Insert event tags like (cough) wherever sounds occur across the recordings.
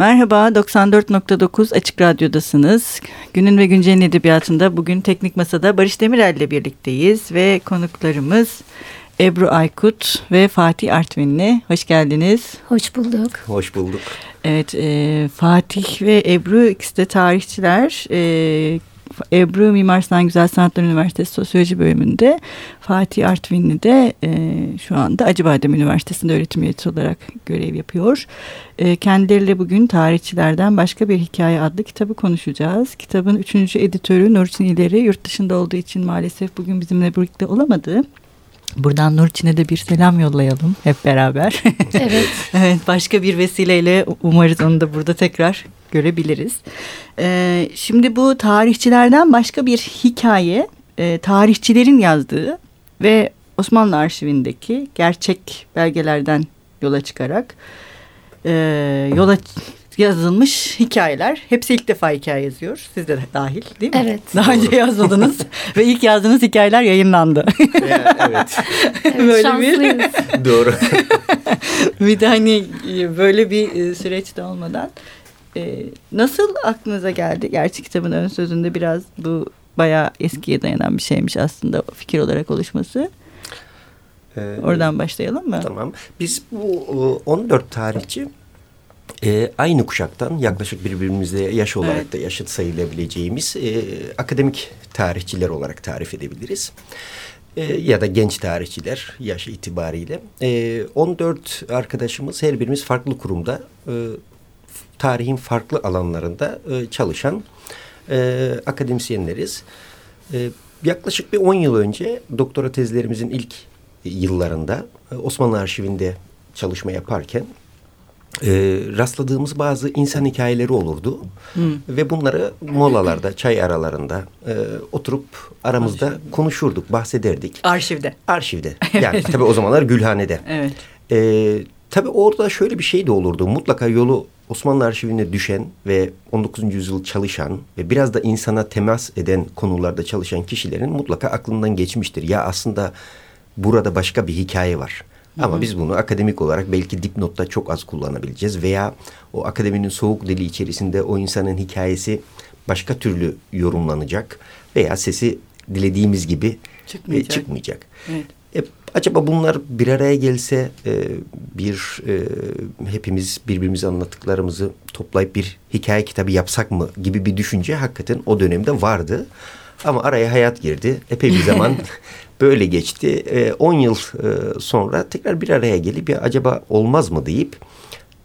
Merhaba, 94.9 Açık Radyo'dasınız. Günün ve Güncel'in edebiyatında bugün Teknik Masa'da Barış Demirel ile birlikteyiz ve konuklarımız Ebru Aykut ve Fatih Artvinli. Hoş geldiniz. Hoş bulduk. Hoş bulduk. Evet, e, Fatih ve Ebru ikisi de tarihçiler. E, Ebru Mimar Sinan Güzel Sanatlar Üniversitesi Sosyoloji bölümünde, Fatih Artvinli de e, şu anda Acıbadem Üniversitesi'nde öğretim üyesi olarak görev yapıyor. E, kendileriyle bugün tarihçilerden başka bir hikaye adlı kitabı konuşacağız. Kitabın üçüncü editörü Nurçin İleri yurt dışında olduğu için maalesef bugün bizimle birlikte olamadı. Buradan Nurçin'e de bir selam yollayalım hep beraber. (laughs) Evet. evet başka bir vesileyle umarız onu da burada tekrar görebiliriz. Ee, şimdi bu tarihçilerden başka bir hikaye e, tarihçilerin yazdığı ve Osmanlı arşivindeki gerçek belgelerden yola çıkarak e, yola yazılmış hikayeler. Hepsi ilk defa hikaye yazıyor. Siz de dahil değil mi? Evet. Daha önce yazmadınız (laughs) ve ilk yazdığınız hikayeler yayınlandı. evet. evet (laughs) Böyle şanslıyız. bir Doğru. (laughs) bir de hani böyle bir e, süreçte olmadan e, nasıl aklınıza geldi? Gerçi kitabın ön sözünde biraz bu bayağı eskiye dayanan bir şeymiş aslında fikir olarak oluşması. Ee, Oradan başlayalım mı? Tamam. Biz bu 14 tarihçi e, aynı kuşaktan yaklaşık birbirimizle yaş olarak Evet. da yaşıt sayılabileceğimiz e, akademik tarihçiler olarak tarif edebiliriz. E, ya da genç tarihçiler yaş itibariyle. E, 14 arkadaşımız her birimiz farklı kurumda e, tarihin farklı alanlarında e, çalışan e, akademisyenleriz. E, yaklaşık bir 10 yıl önce doktora tezlerimizin ilk yıllarında e, Osmanlı Arşivinde çalışma yaparken e, rastladığımız bazı insan hikayeleri olurdu. Ve bunları molalarda, çay aralarında e, oturup aramızda konuşurduk, bahsederdik. Arşivde. Arşivde. (laughs) Yani tabii o zamanlar Gülhane'de. Evet. Ee, tabii orada şöyle bir şey de olurdu. Mutlaka yolu Osmanlı arşivine düşen ve 19. yüzyıl çalışan ve biraz da insana temas eden konularda çalışan kişilerin mutlaka aklından geçmiştir. Ya aslında burada başka bir hikaye var. Ama biz bunu akademik olarak belki dipnotta çok az kullanabileceğiz veya o akademinin soğuk dili içerisinde o insanın hikayesi başka türlü yorumlanacak veya sesi dilediğimiz gibi Çıkmayacak. e, çıkmayacak. Evet. E, acaba bunlar bir araya gelse e, bir e, hepimiz birbirimize anlattıklarımızı toplayıp bir hikaye kitabı yapsak mı gibi bir düşünce hakikaten o dönemde vardı. Ama araya hayat girdi. Epey bir zaman (laughs) böyle geçti. 10 yıl e, sonra tekrar bir araya gelip ya acaba olmaz mı deyip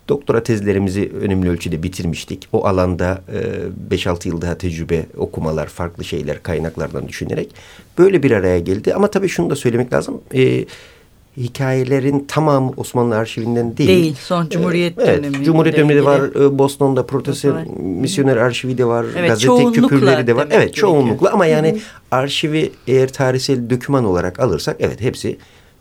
doktora tezlerimizi önemli ölçüde bitirmiştik. O alanda e, 5-6 yıl daha tecrübe, okumalar, farklı şeyler, kaynaklardan düşünerek böyle bir araya geldi. Ama tabii şunu da söylemek lazım. E, hikayelerin tamamı Osmanlı arşivinden değil. Değil, son Cumhuriyet evet, dönemi. Cumhuriyet ile dönemi de var. e, Boston'da Protestan misyoner arşivi de var. Evet, gazete küpürleri de var. Evet, gerekiyor. çoğunlukla ama yani arşivi eğer tarihsel döküman olarak alırsak evet hepsi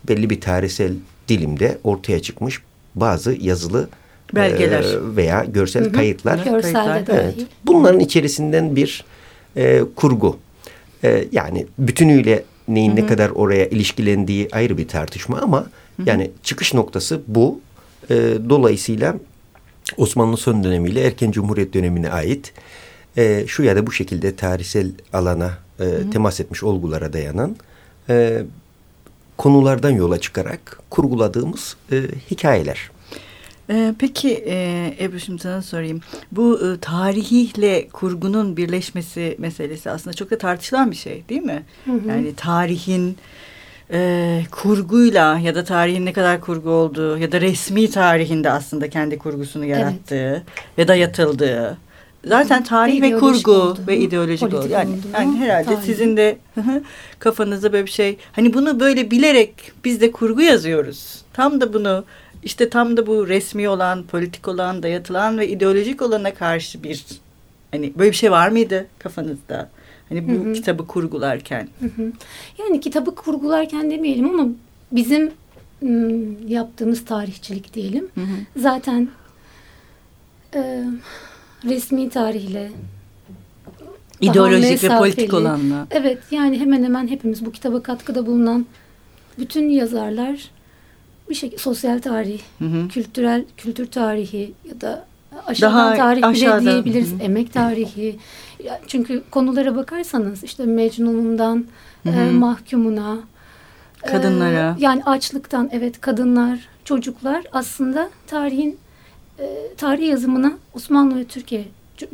belli bir tarihsel dilimde ortaya çıkmış bazı yazılı Belgeler. e, veya görsel kayıtlar. Görselde dahil. Evet. Bunların içerisinden bir e, kurgu. E, yani bütünüyle neyin ne kadar oraya ilişkilendiği ayrı bir tartışma ama yani çıkış noktası bu. E, dolayısıyla Osmanlı son dönemiyle erken Cumhuriyet dönemine ait e, şu ya da bu şekilde tarihsel alana e, temas etmiş olgulara dayanan e, konulardan yola çıkarak kurguladığımız e, hikayeler. Ee, peki e, Ebru şimdi sana sorayım. Bu e, tarihiyle kurgunun birleşmesi meselesi aslında çok da tartışılan bir şey değil mi? Yani tarihin e, kurguyla ya da tarihin ne kadar kurgu olduğu ya da resmi tarihinde aslında kendi kurgusunu yarattığı ve dayatıldığı. Zaten tarih ve kurgu olduğu, ve ideolojik politik oldu. Yani, olduğu, yani herhalde tarih. sizin de hı hı, kafanızda böyle bir şey. Hani bunu böyle bilerek biz de kurgu yazıyoruz. Tam da bunu işte tam da bu resmi olan, politik olan, dayatılan ve ideolojik olana karşı bir hani böyle bir şey var mıydı kafanızda? Hani bu Hı hı. kitabı kurgularken. Hı hı. Yani kitabı kurgularken demeyelim ama bizim ım, yaptığımız tarihçilik diyelim. Hı hı. Zaten e, resmi tarihle İdeolojik ve politik mesafeli. olanla. Evet yani hemen hemen hepimiz bu kitaba katkıda bulunan bütün yazarlar bir şekilde sosyal tarih, Hı hı. kültürel kültür tarihi ya da Aşağıdan Daha tarih bile aşağıdan. diyebiliriz. Hı hı. Emek tarihi. Ya Çünkü konulara bakarsanız işte Mecnun'undan Hı e, mahkumuna. e, Kadınlara. yani açlıktan evet kadınlar, çocuklar aslında tarihin e, tarih yazımına Osmanlı ve Türkiye e,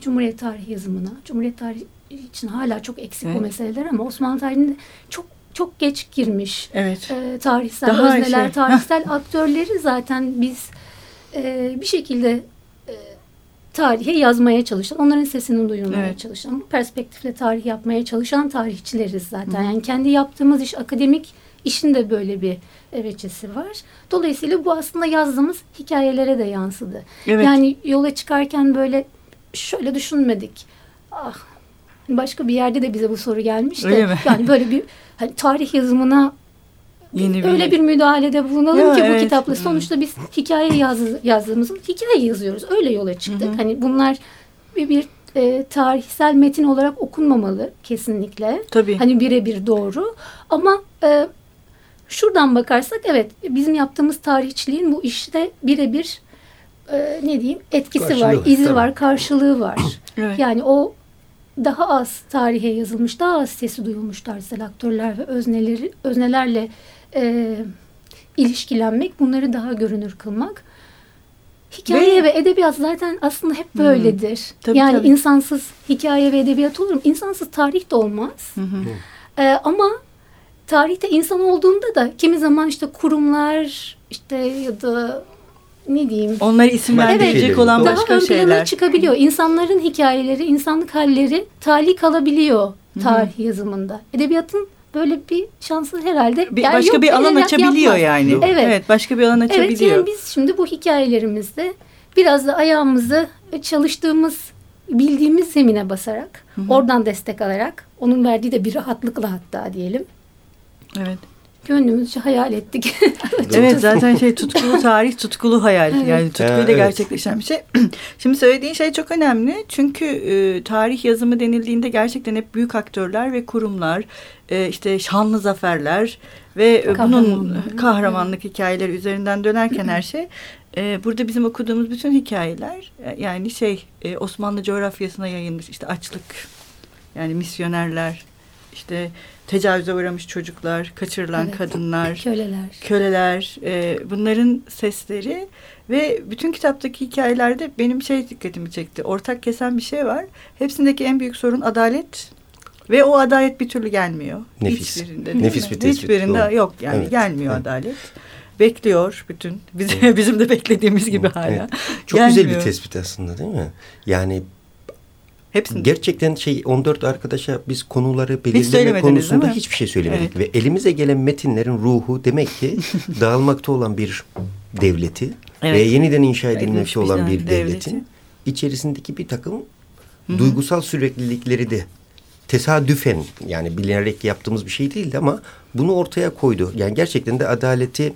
Cumhuriyet tarihi yazımına, Cumhuriyet tarihi için hala çok eksik Evet. bu meseleler ama Osmanlı tarihinde çok çok geç girmiş Evet. e, tarihsel Daha özneler, şey, tarihsel aktörleri zaten biz e, bir şekilde e, tarihe yazmaya çalışan, onların sesini duyurmaya Evet. çalışan, bu perspektifle tarih yapmaya çalışan tarihçileriz zaten. Hı. Yani kendi yaptığımız iş akademik işin de böyle bir veçesi var. Dolayısıyla bu aslında yazdığımız hikayelere de yansıdı. Evet. Yani yola çıkarken böyle şöyle düşünmedik. Ah, başka bir yerde de bize bu soru gelmişti. Yani böyle bir (laughs) hani tarih yazımına Yeni bir- öyle bir müdahalede bulunalım Ya, ki bu evet. kitapla. Sonuçta biz hikaye yaz, yazdığımızın hikaye yazıyoruz. Öyle yola çıktık. Hı hı. Hani bunlar bir, bir e, tarihsel metin olarak okunmamalı kesinlikle. Tabii. Hani birebir doğru. Ama e, şuradan bakarsak evet bizim yaptığımız tarihçiliğin bu işte birebir e, ne diyeyim etkisi Karşılığı var, var, izi tabii. var, karşılığı var. Evet. Yani o daha az tarihe yazılmış, daha az sesi duyulmuş tarihsel aktörler ve özneleri öznelerle e, ilişkilenmek, bunları daha görünür kılmak. Hikaye ve, edebiyat zaten aslında hep böyledir. Tabii, yani tabii. insansız hikaye ve edebiyat olur mu? İnsansız tarih de olmaz. Hı hı. Ee, ama tarihte insan olduğunda da kimi zaman işte kurumlar işte ya da ne diyeyim Onları isimlendirecek Evet. olan Daha başka daha ön plana şeyler. çıkabiliyor. İnsanların hikayeleri, insanlık halleri tali kalabiliyor tarih yazımında. Edebiyatın böyle bir şansı herhalde Bir, yani başka yok, bir alan açabiliyor yapmaz. yani. Evet. başka bir alan Evet açabiliyor. yani biz şimdi bu hikayelerimizde biraz da ayağımızı çalıştığımız, bildiğimiz zemine basarak, oradan destek alarak, onun verdiği de bir rahatlıkla hatta diyelim. Evet. Gönlümüzce hayal ettik. (laughs) Evet zaten şey tutkulu tarih, tutkulu hayal. Yani tutkuyla Ha, evet. gerçekleşen bir şey. (clears throat) Şimdi söylediğin şey çok önemli. Çünkü e, tarih yazımı denildiğinde gerçekten hep büyük aktörler ve kurumlar, e, işte şanlı zaferler ve e, bunun Kahramanlık. kahramanlık hikayeleri üzerinden dönerken her (clears throat) şey. e, burada bizim okuduğumuz bütün hikayeler e, yani şey e, Osmanlı coğrafyasına yayılmış işte açlık, yani misyonerler, işte tecavüze uğramış çocuklar, kaçırılan Evet. kadınlar, Köleler. köleler, e, bunların sesleri ve bütün kitaptaki hikayelerde benim şey dikkatimi çekti. Ortak kesen bir şey var. Hepsindeki en büyük sorun adalet ve o adalet bir türlü gelmiyor. Nefis. Hiçbirinde Nefis mi? bir tespit, Hiçbirinde doğru. yok yani Evet, gelmiyor evet. adalet. Bekliyor bütün. Bize, (laughs) bizim de beklediğimiz gibi hala. Evet. Çok güzel bir Gelmiyor. tespit aslında değil mi? Yani Hepsinde. gerçekten şey 14 arkadaşa biz konuları belirleme söylemediniz, konusunda hiçbir şey söylemedik. Evet. Ve elimize gelen metinlerin ruhu demek ki (laughs) dağılmakta olan bir devleti Evet. ve yeniden inşa edilmekte olan bir devleti. devletin içerisindeki bir takım duygusal süreklilikleri de tesadüfen yani bilerek yaptığımız bir şey değildi ama bunu ortaya koydu. Yani gerçekten de adaleti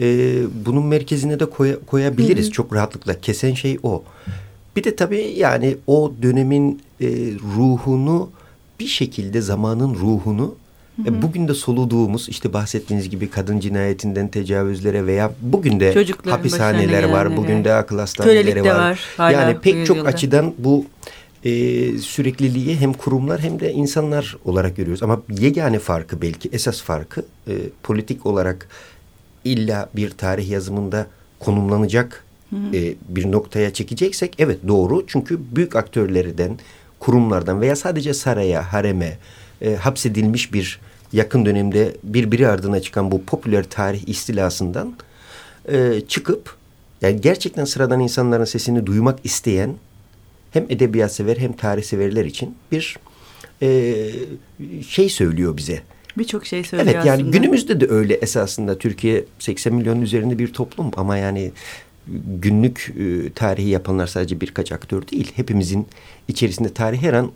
e, bunun merkezine de koya- koyabiliriz çok rahatlıkla. Kesen şey o. Bir de tabii yani o dönemin e, ruhunu bir şekilde zamanın ruhunu e, bugün de soluduğumuz işte bahsettiğiniz gibi kadın cinayetinden tecavüzlere veya bugün de Çocukların hapishaneler var. Bugün de akıl hastaneleri var. var hala yani pek çok yüzyılda. açıdan bu e, sürekliliği hem kurumlar hem de insanlar olarak görüyoruz. Ama yegane farkı belki esas farkı e, politik olarak illa bir tarih yazımında konumlanacak e, bir noktaya çekeceksek evet doğru. Çünkü büyük aktörlerden, kurumlardan veya sadece saraya, hareme e, hapsedilmiş bir yakın dönemde birbiri ardına çıkan bu popüler tarih istilasından e, çıkıp yani gerçekten sıradan insanların sesini duymak isteyen hem edebiyat sever hem tarih severler için bir e, şey söylüyor bize. Birçok şey söylüyor Evet yani aslında. günümüzde de öyle esasında Türkiye 80 milyonun üzerinde bir toplum ama yani günlük e, tarihi yapanlar sadece birkaç aktör değil. Hepimizin içerisinde tarih her an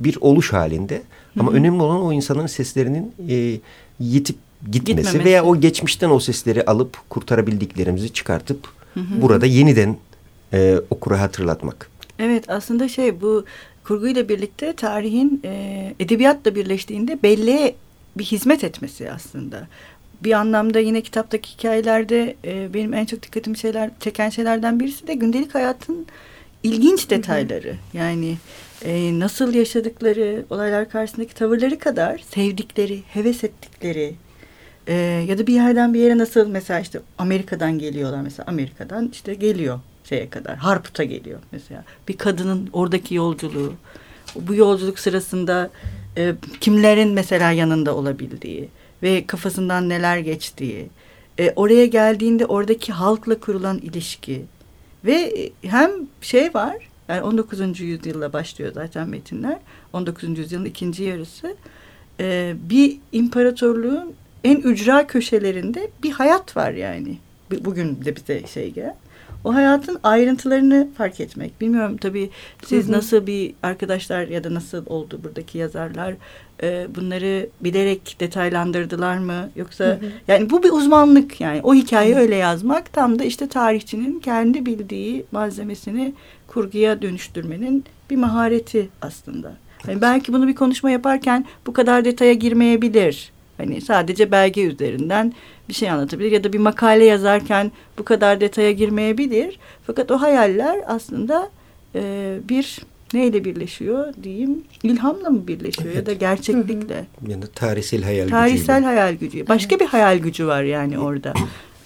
bir oluş halinde. Ama önemli olan o insanların seslerinin e, yitip gitmesi Gitmemesi. veya o geçmişten o sesleri alıp kurtarabildiklerimizi çıkartıp burada yeniden e, okura hatırlatmak. Evet aslında şey bu kurguyla birlikte tarihin e, edebiyatla birleştiğinde belleğe bir hizmet etmesi aslında. Bir anlamda yine kitaptaki hikayelerde e, benim en çok dikkatimi şeyler çeken şeylerden birisi de gündelik hayatın ilginç detayları. Yani e, nasıl yaşadıkları, olaylar karşısındaki tavırları kadar sevdikleri, heves ettikleri e, ya da bir yerden bir yere nasıl mesela işte Amerika'dan geliyorlar mesela Amerika'dan işte geliyor şeye kadar Harput'a geliyor mesela bir kadının oradaki yolculuğu bu yolculuk sırasında e, kimlerin mesela yanında olabildiği ve kafasından neler geçtiği e, oraya geldiğinde oradaki halkla kurulan ilişki ve e, hem şey var yani 19. yüzyılla başlıyor zaten metinler 19. yüzyılın ikinci yarısı e, bir imparatorluğun en ücra köşelerinde bir hayat var yani bugün de bize şey gel o hayatın ayrıntılarını fark etmek. Bilmiyorum tabii siz hı hı. nasıl bir arkadaşlar ya da nasıl oldu buradaki yazarlar e, bunları bilerek detaylandırdılar mı yoksa hı hı. yani bu bir uzmanlık yani o hikayeyi hı. öyle yazmak tam da işte tarihçinin kendi bildiği malzemesini kurguya dönüştürmenin bir mahareti aslında. Yani belki bunu bir konuşma yaparken bu kadar detaya girmeyebilir. Hani sadece belge üzerinden bir şey anlatabilir ya da bir makale yazarken bu kadar detaya girmeyebilir. Fakat o hayaller aslında e, bir neyle birleşiyor diyeyim ilhamla mı birleşiyor evet. ya da gerçeklikle. Yani tarihsel hayal tarihsel gücüyle. Tarihsel hayal gücü. Başka bir hayal gücü var yani orada.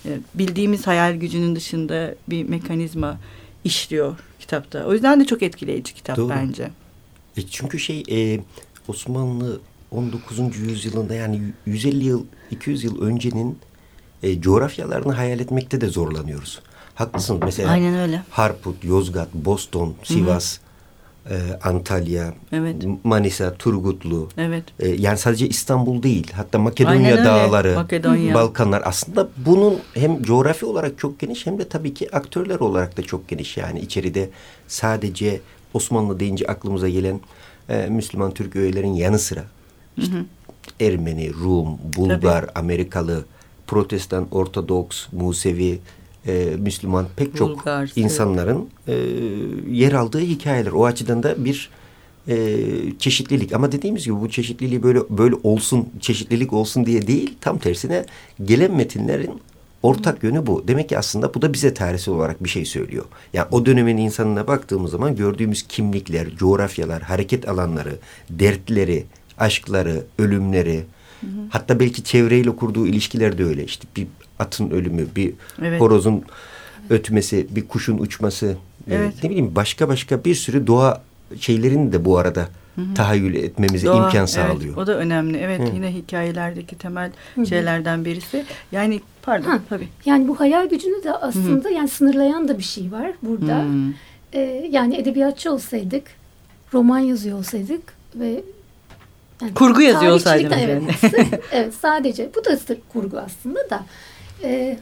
E, bildiğimiz hayal gücünün dışında bir mekanizma işliyor kitapta. O yüzden de çok etkileyici kitap Doğru. bence. E çünkü şey e, Osmanlı 19. yüzyılında yani 150 yıl 200 yıl öncenin e, coğrafyalarını hayal etmekte de zorlanıyoruz. Haklısınız mesela Aynen öyle. Harput, Yozgat, Boston, Sivas, E, Antalya, evet. Manisa, Turgutlu. Evet. E, yani sadece İstanbul değil hatta Makedonya dağları, Makedonya. Balkanlar aslında bunun hem coğrafi olarak çok geniş hem de tabii ki aktörler olarak da çok geniş. Yani içeride sadece Osmanlı deyince aklımıza gelen e, Müslüman Türk öğelerin yanı sıra işte hı hı. Ermeni, Rum, Bulgar, Tabii. Amerikalı, Protestan, Ortodoks, Musevi, e, Müslüman pek çok Bulgar, insanların e, yer aldığı hikayeler. O açıdan da bir e, çeşitlilik ama dediğimiz gibi bu çeşitliliği böyle böyle olsun çeşitlilik olsun diye değil tam tersine gelen metinlerin ortak yönü bu. Demek ki aslında bu da bize tarihsel olarak bir şey söylüyor. Yani o dönemin insanına baktığımız zaman gördüğümüz kimlikler, coğrafyalar, hareket alanları, dertleri, aşkları, ölümleri, hı hı. hatta belki çevreyle kurduğu ilişkiler de öyle. İşte bir atın ölümü, bir evet. horozun ötmesi, bir kuşun uçması, e, evet. ne bileyim başka başka bir sürü doğa şeylerini de bu arada hı hı. tahayyül etmemize Doğa, imkan sağlıyor. Evet, o da önemli. Evet hı. yine hikayelerdeki temel hı şeylerden birisi. Yani pardon ha, tabii. Yani bu hayal gücünü de aslında hı hı. yani sınırlayan da bir şey var burada. Hı. Ee, yani edebiyatçı olsaydık, roman yazıyor olsaydık ve yani kurgu yazıyor olsaydım. Evet, (laughs) evet sadece bu da kurgu aslında da. E,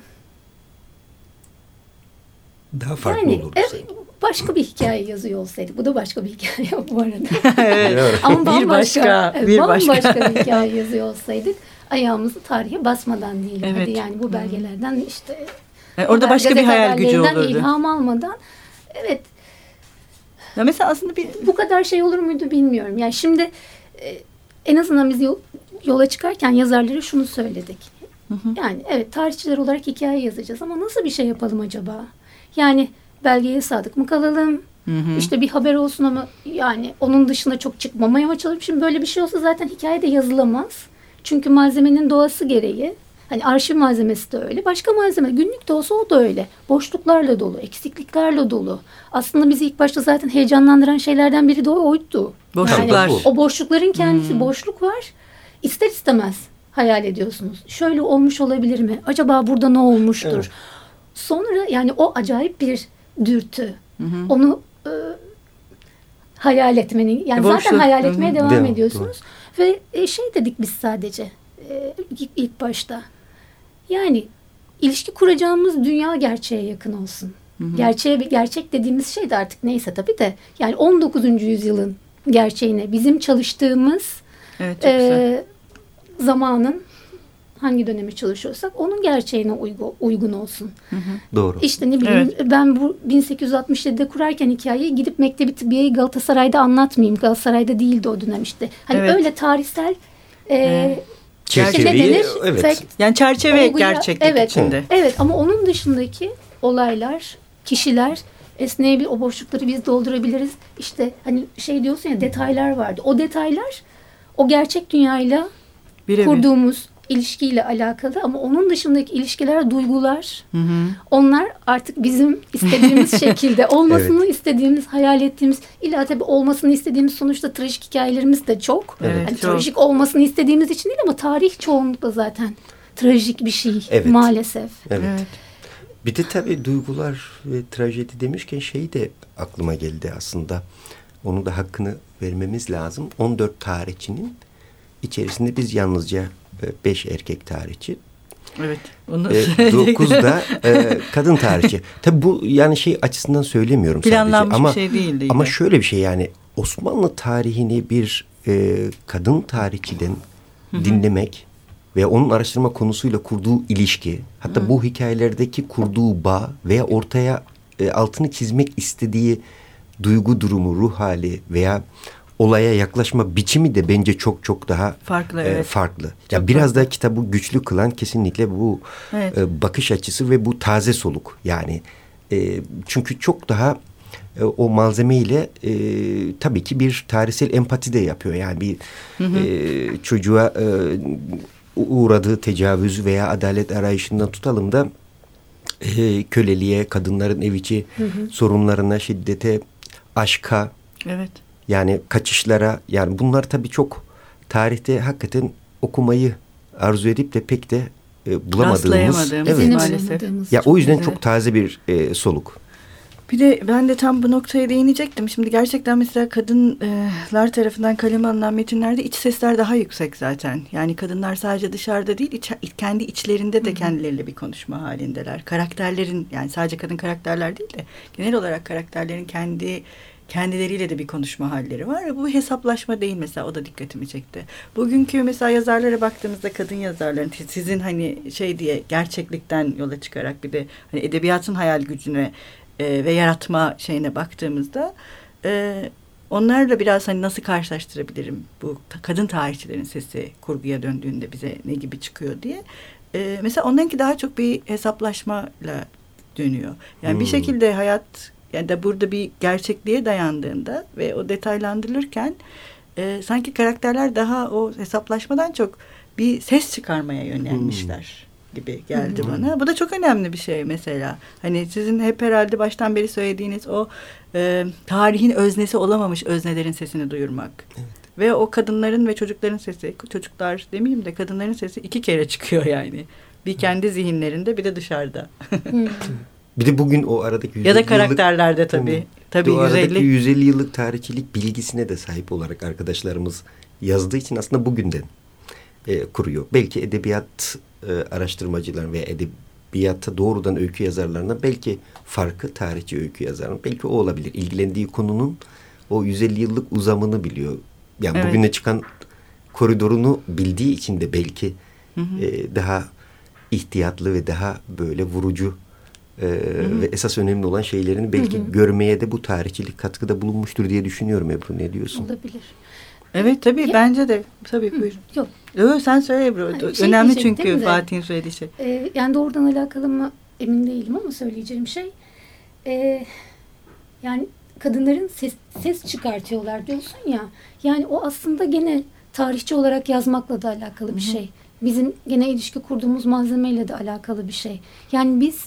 Daha farklı yani, olurdu. Evet, başka bir hikaye yazıyor olsaydı. Bu da başka bir hikaye (laughs) bu arada. (laughs) evet. Ama bambaşka, bir başka, evet, bir bambaşka bir hikaye yazıyor olsaydık ayağımızı tarihe basmadan değil. Evet. Hadi yani bu belgelerden işte yani orada başka bir hayal gücü olurdu. ilham almadan evet. Ya mesela aslında bir bu kadar şey olur muydu bilmiyorum. Yani şimdi e, en azından biz yola çıkarken yazarlara şunu söyledik. Hı hı. Yani evet tarihçiler olarak hikaye yazacağız ama nasıl bir şey yapalım acaba? Yani belgeye sadık mı kalalım? Hı hı. İşte bir haber olsun ama yani onun dışında çok çıkmamaya mı çalışalım? Şimdi böyle bir şey olsa zaten hikaye de yazılamaz. Çünkü malzemenin doğası gereği Hani arşiv malzemesi de öyle. Başka malzeme günlük de olsa o da öyle. Boşluklarla dolu, eksikliklerle dolu. Aslında bizi ilk başta zaten heyecanlandıran şeylerden biri de oydu. Boşluklar. Yani o boşlukların kendisi hmm. boşluk var. İster istemez hayal ediyorsunuz. Şöyle olmuş olabilir mi? Acaba burada ne olmuştur? Evet. Sonra yani o acayip bir dürtü. Hı hı. Onu e, hayal etmenin yani Boşluk. zaten hayal etmeye hı hı. devam Değil ediyorsunuz. Doğru. Ve e, şey dedik biz sadece e, ilk başta. Yani ilişki kuracağımız dünya gerçeğe yakın olsun. Hı hı. Gerçeğe gerçek dediğimiz şey de artık neyse tabii de yani 19. yüzyılın gerçeğine bizim çalıştığımız evet, e, zamanın hangi dönemi çalışıyorsak onun gerçeğine uygu, uygun olsun. Hı hı. Doğru. İşte ne bileyim evet. ben bu 1867'de kurarken hikayeyi gidip Mektebi Tıbbiye'yi Galatasaray'da anlatmayayım. Galatasaray'da değildi o dönem işte. Hani evet. öyle tarihsel e, evet Çerçeveyi, ne denir? evet. Fact, Yani çerçeve olguya- gerçeklik evet, içinde. Evet ama onun dışındaki olaylar, kişiler esneyebilir. O boşlukları biz doldurabiliriz. İşte hani şey diyorsun ya detaylar vardı. O detaylar o gerçek dünyayla Birebir. kurduğumuz ilişkiyle alakalı ama onun dışındaki ilişkiler, duygular Hı hı. onlar artık bizim istediğimiz (laughs) şekilde olmasını istediğimiz, hayal ettiğimiz illa tabii olmasını istediğimiz sonuçta trajik hikayelerimiz de çok. Evet, Hani çok. trajik olmasını istediğimiz için değil ama tarih çoğunlukla zaten trajik bir şey Evet. maalesef. Evet. Evet. Bir de tabii duygular ve trajedi demişken şey de aklıma geldi aslında. Onu da hakkını vermemiz lazım. 14 tarihçinin içerisinde biz yalnızca 5 erkek tarihçi, Evet. Onu (laughs) 9 da e, kadın tarihçi. Tabii bu yani şey açısından söylemiyorum planlanmış sadece. Ama, bir şey değildi. ama yine. şöyle bir şey yani Osmanlı tarihini bir e, kadın tarihçiden dinlemek ve onun araştırma konusuyla kurduğu ilişki, hatta bu hikayelerdeki kurduğu bağ veya ortaya e, altını çizmek istediği duygu durumu, ruh hali veya olaya yaklaşma biçimi de bence çok çok daha Farklı, e, evet. farklı. Ya biraz da kitabı güçlü kılan kesinlikle bu Evet. e, bakış açısı ve bu taze soluk. Yani e, çünkü çok daha e, o malzemeyle e, tabii ki bir tarihsel empati de yapıyor. Yani bir e, çocuğa e, uğradığı tecavüz veya adalet arayışından tutalım da e, köleliğe, kadınların ev içi sorunlarına, şiddete, aşka, Evet. Yani kaçışlara yani bunlar tabii çok tarihte hakikaten okumayı arzu edip de pek de e, bulamadığımız. Evet. Maalesef. Ya çok- o yüzden Evet. çok taze bir e, soluk. Bir de ben de tam bu noktaya değinecektim. Şimdi gerçekten mesela kadınlar tarafından kaleme alınan metinlerde iç sesler daha yüksek zaten. Yani kadınlar sadece dışarıda değil, iç, kendi içlerinde de kendileriyle bir konuşma halindeler. Karakterlerin yani sadece kadın karakterler değil de genel olarak karakterlerin kendi kendileriyle de bir konuşma halleri var. Bu hesaplaşma değil mesela o da dikkatimi çekti. Bugünkü mesela yazarlara baktığımızda kadın yazarların sizin hani şey diye gerçeklikten yola çıkarak bir de hani edebiyatın hayal gücüne e, ve yaratma şeyine baktığımızda e, onlarla biraz hani nasıl karşılaştırabilirim bu kadın tarihçilerin sesi kurguya döndüğünde bize ne gibi çıkıyor diye. E, mesela onlarınki daha çok bir hesaplaşmayla dönüyor. Yani bir Hmm. şekilde hayat yani da burada bir gerçekliğe dayandığında ve o detaylandırılırken e, sanki karakterler daha o hesaplaşmadan çok bir ses çıkarmaya yönelmişler gibi geldi Hmm. bana. Bu da çok önemli bir şey mesela. Hani sizin hep herhalde baştan beri söylediğiniz o e, tarihin öznesi olamamış öznelerin sesini duyurmak. Ve o kadınların ve çocukların sesi, çocuklar demeyeyim de kadınların sesi iki kere çıkıyor yani. Bir kendi zihinlerinde bir de dışarıda. (laughs) Hı. Bir de bugün o aradaki 150 ya da yıllık, karakterlerde tabii. Tabii o aradaki 150. 150 yıllık tarihçilik bilgisine de sahip olarak arkadaşlarımız yazdığı için aslında bugünden e, kuruyor. Belki edebiyat e, araştırmacılar ve edebiyatta doğrudan öykü yazarlarına belki farkı tarihçi öykü yazarının belki o olabilir. İlgilendiği konunun o 150 yıllık uzamını biliyor. Yani Evet. bugüne çıkan koridorunu bildiği için de belki e, daha ihtiyatlı ve daha böyle vurucu e, ve esas önemli olan şeylerini belki görmeye de bu tarihçilik katkıda bulunmuştur diye düşünüyorum Ebru. Ne diyorsun? Olabilir. Evet tabii Ya- bence de. Tabii buyurun. Yok. Yo, sen söyle Ebru. Hayır, şey Önemli çünkü. Fatih'in söylediği şey. Ee, yani doğrudan alakalı mı emin değilim ama söyleyeceğim şey ee, yani kadınların ses, ses çıkartıyorlar diyorsun ya yani o aslında gene tarihçi olarak yazmakla da alakalı bir şey. Bizim gene ilişki kurduğumuz malzemeyle de alakalı bir şey. Yani biz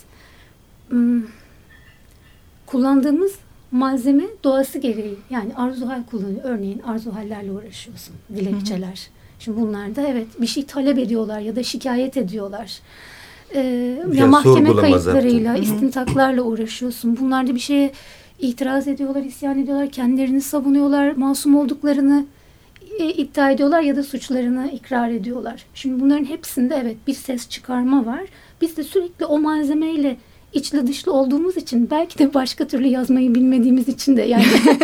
kullandığımız malzeme doğası gereği yani arzuhal kullanıyor. Örneğin arzuhallerle uğraşıyorsun. Dilekçeler. Şimdi bunlar da evet bir şey talep ediyorlar ya da şikayet ediyorlar. Ee, Biraz ya mahkeme kayıtlarıyla, zaptı. istintaklarla uğraşıyorsun. Bunlar da bir şeye itiraz ediyorlar, isyan ediyorlar, kendilerini savunuyorlar, masum olduklarını e, iddia ediyorlar ya da suçlarını ikrar ediyorlar. Şimdi bunların hepsinde evet bir ses çıkarma var. Biz de sürekli o malzemeyle içli dışlı olduğumuz için belki de başka türlü yazmayı bilmediğimiz için de yani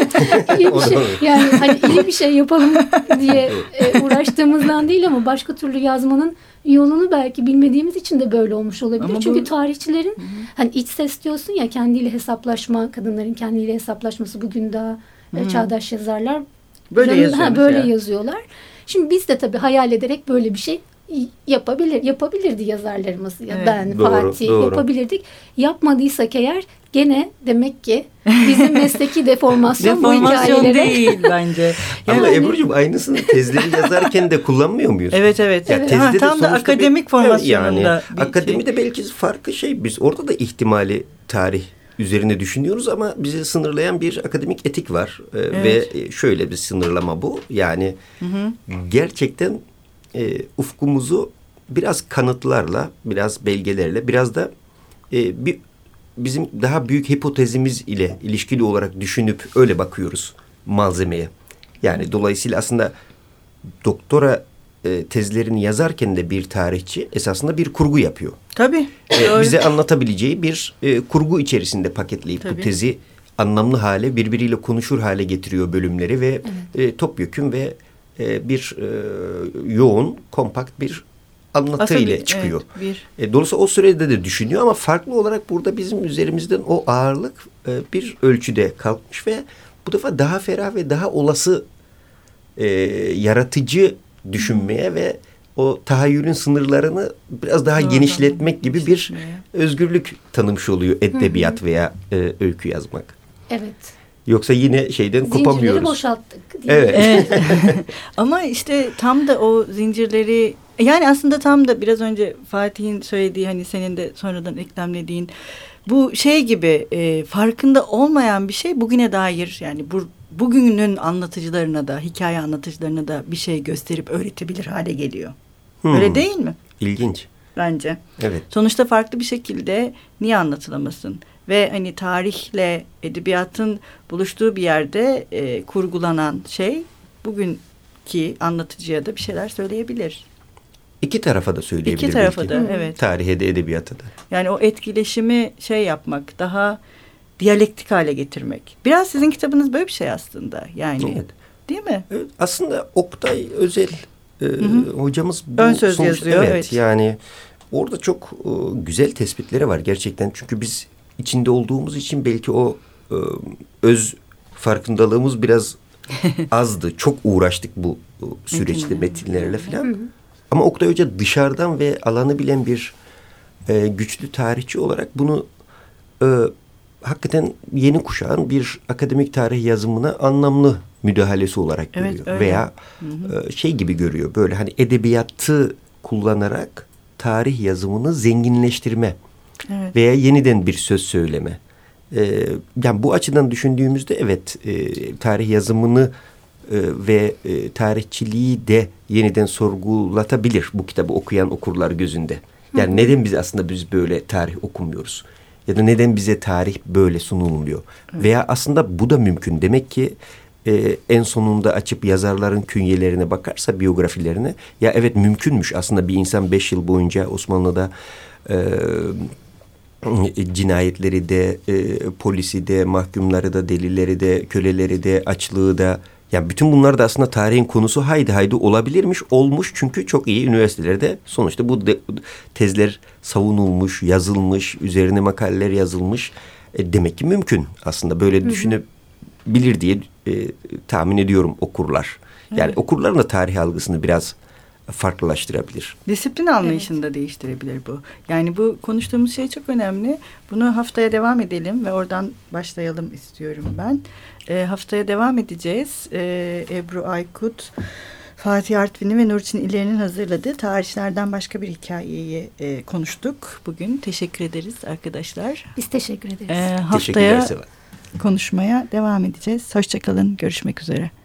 (laughs) iyi bir şey yani hani iyi bir şey yapalım diye (laughs) e, uğraştığımızdan değil ama başka türlü yazmanın yolunu belki bilmediğimiz için de böyle olmuş olabilir. Ama bu- Çünkü tarihçilerin hani iç ses diyorsun ya kendiyle hesaplaşma, kadınların kendiyle hesaplaşması bugün daha e, çağdaş yazarlar Böyle yazıyor ha, böyle mesela. yazıyorlar. Şimdi biz de tabii hayal ederek böyle bir şey yapabilir yapabilirdi yazarlarımız ya Evet. ben Doğru, Fatih doğru. yapabilirdik. Yapmadıysak eğer gene demek ki bizim (laughs) mesleki deformasyon, bu Deformasyon hikayelere değil bence. (laughs) Ama Yani- Ebru'cum aynısını tezleri yazarken de kullanmıyor muyuz? Evet evet. Ya Ha, tezde de tam da akademik bir- formasyonunda. Yani akademide şey. belki farklı şey. Biz orada da ihtimali tarih üzerine düşünüyoruz ama bizi sınırlayan bir akademik etik var. Ee, Evet. Ve şöyle bir sınırlama bu. Yani gerçekten e, ufkumuzu biraz kanıtlarla, biraz belgelerle, biraz da e, bir bizim daha büyük hipotezimiz ile ilişkili olarak düşünüp öyle bakıyoruz malzemeye. Yani dolayısıyla aslında doktora e, tezlerini yazarken de bir tarihçi esasında bir kurgu yapıyor. Tabii. E, bize anlatabileceği bir e, kurgu içerisinde paketleyip bu Tabii. tezi anlamlı hale, birbiriyle konuşur hale getiriyor bölümleri ve e, topyekün ve e, bir e, yoğun, kompakt bir anlatı Aslında ile çıkıyor. evet, bir E, dolayısıyla o sürede de düşünüyor ama farklı olarak burada bizim üzerimizden o ağırlık e, bir ölçüde kalkmış ve bu defa daha ferah ve daha olası e, yaratıcı düşünmeye ve o tahayyülün sınırlarını biraz daha Doğru. genişletmek gibi bir özgürlük tanımış oluyor edebiyat veya e, öykü yazmak. evet. Yoksa yine şeyden Zincirleri kopamıyoruz. boşalttık. değil? Evet. Evet. (laughs) (laughs) Ama işte tam da o zincirleri yani aslında tam da biraz önce Fatih'in söylediği hani senin de sonradan eklemlediğin bu şey gibi e, farkında olmayan bir şey bugüne dair yani bu bugünün anlatıcılarına da hikaye anlatıcılarına da bir şey gösterip öğretebilir hale geliyor. Hmm. Öyle değil mi? İlginç. Bence. Evet. Sonuçta farklı bir şekilde niye anlatılamasın? Ve hani tarihle edebiyatın buluştuğu bir yerde e, kurgulanan şey bugünkü anlatıcıya da bir şeyler söyleyebilir. İki tarafa da söyleyebilir İki tarafa belki. da evet. Tarihe de edebiyata da. Yani o etkileşimi şey yapmak, daha diyalektik hale getirmek. Biraz sizin kitabınız böyle bir şey aslında. Yani Evet. değil mi? Evet, aslında Oktay Özel e, hocamız bu Ön söz sonuçta- yazıyor, Evet, evet. yani orada çok e, güzel tespitleri var gerçekten. Çünkü biz içinde olduğumuz için belki o e, öz farkındalığımız biraz (laughs) azdı. Çok uğraştık bu süreçte Metinlerle. metinlerle falan. Ama Oktay Hoca dışarıdan ve alanı bilen bir e, güçlü tarihçi olarak bunu e, hakikaten yeni kuşağın bir akademik tarih yazımına anlamlı müdahalesi olarak Evet, görüyor. öyle. Veya e, şey gibi görüyor böyle hani edebiyatı kullanarak tarih yazımını zenginleştirme Evet. veya yeniden bir söz söyleme. E, yani bu açıdan düşündüğümüzde evet e, tarih yazımını e, ve e, tarihçiliği de yeniden sorgulatabilir bu kitabı okuyan okurlar gözünde. Yani neden biz aslında biz böyle tarih okumuyoruz? Ya da neden bize tarih böyle sunulmuyor? Veya aslında bu da mümkün. Demek ki e, en sonunda açıp yazarların künyelerine bakarsa biyografilerine ya evet mümkünmüş aslında bir insan beş yıl boyunca Osmanlı'da e, cinayetleri de, e, polisi de, mahkumları da, delileri de, köleleri de, açlığı da yani bütün bunlar da aslında tarihin konusu haydi haydi olabilirmiş, olmuş çünkü çok iyi üniversitelerde sonuçta bu de, tezler savunulmuş, yazılmış, üzerine makaleler yazılmış. E, demek ki mümkün aslında böyle düşünebilir diye e, tahmin ediyorum okurlar. Yani Evet. okurların da tarih algısını biraz farklılaştırabilir. Disiplin anlayışını da değiştirebilir bu. Yani bu konuştuğumuz şey çok önemli. Bunu haftaya devam edelim ve oradan başlayalım istiyorum ben. E, haftaya devam edeceğiz. E, Ebru Aykut, Fatih Artvin'i ve Nurçin İleri'nin hazırladığı tarihçilerden başka bir hikayeyi e, konuştuk bugün. Teşekkür ederiz arkadaşlar. Biz teşekkür ederiz. E, haftaya konuşmaya devam edeceğiz. Hoşçakalın. Görüşmek üzere.